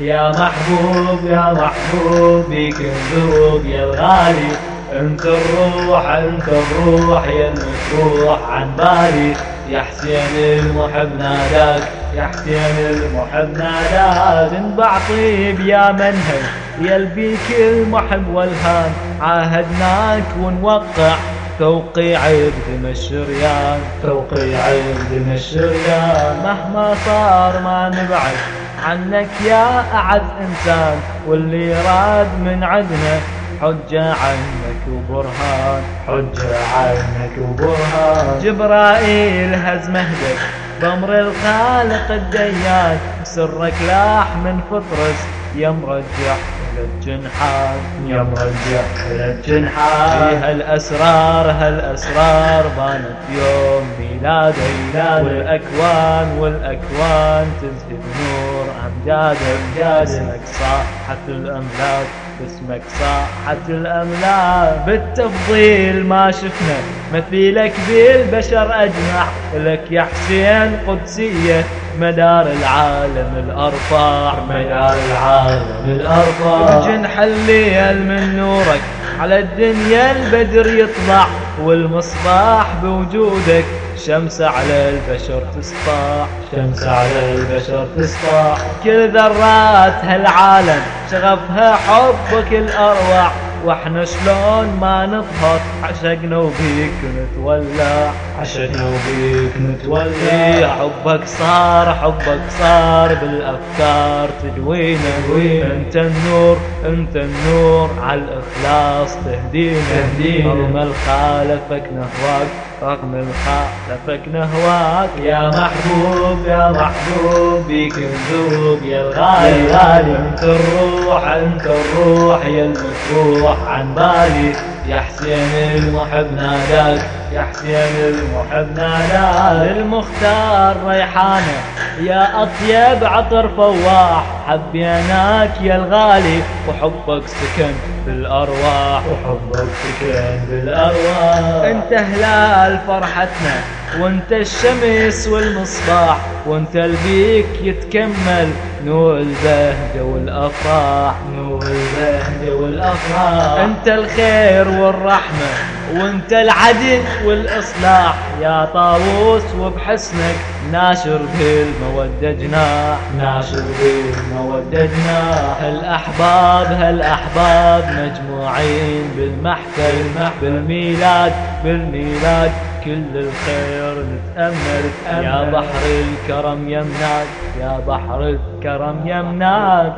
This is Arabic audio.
يا محبوب يا محبوب بيك الذوب يا الغالي انت الروح انت الروح يا المكروح عن بالي. يا حسين المحب ناداك يا حسين المحب ناداك. تنبع طيب يا منهج يا البيك المحب والهان عاهدناك ونوقع توقيع بدم الشريان. توقيع بدم الشريان. مهما صار ما نبعد. عنك يا أعز إنسان واللي راد من عدنا حجة عنك وبرهان حجة عنك وبرهان جبرائيل هز مهدك بأمر الخالق الديان سرك لاح من فطرس يا مرجح للجنحان يا مرجح للجنحان في هالأسرار هالأسرار بانت يوم ميلادك والأكوان والأكوان تزهد نور أمجادك اسمك صاحة الأملاك اسمك صاحة الأملاك. بالتفضيل ما شفنا. مثيلك بالبشر أجمع لك يا حسين قدسية مدار العالم الأرفع مدار العالم الأرفع جنح الليل من نورك على الدنيا البدر يطلع والمصباح بوجودك شمس على البشر تسطع شمس على البشر تسطع كل ذرات هالعالم شغفها حبك الأروع. وإحنا شلون ما نظهر عشقنا وبيك نتولع عشقنا وبيك نتولع حبك صار حبك صار بالأفكار تدوينا أنت النور أنت النور. على الإخلاص تهدينا. تهدينا. رغم الخالفك نهواك. رغم الخالفك نهواك. يا محبوب يا محبوب بيك نذوب يا الغالي غالي. أنت الروح أنت الروح. يا المفروح عن بالي. يا حسين المحب ناداك يا حسين المحب ناداك. المختار ريحانة يا أطيب عطر فواح. حبيناك يا الغالي وحبك سكن بالأرواح. وحبك سكن بالأرواح. انت هلال فرحتنا وانت الشمس والمصباح. وانت البيك يتكمل نور البهجة والأفراح. نور البهجة والأفراح. انت الخير والرحمة وانت العدل والإصلاح. يا طاووس وبحسنك ناشر بالمودة جناح ناشر بالمودة جناح هالأحباب هالأحباب مجموعين بالمحفل بالميلاد بالميلاد. كل الخير نتأمل. يا بحر الكرم يمناك يا بحر الكرم يمناك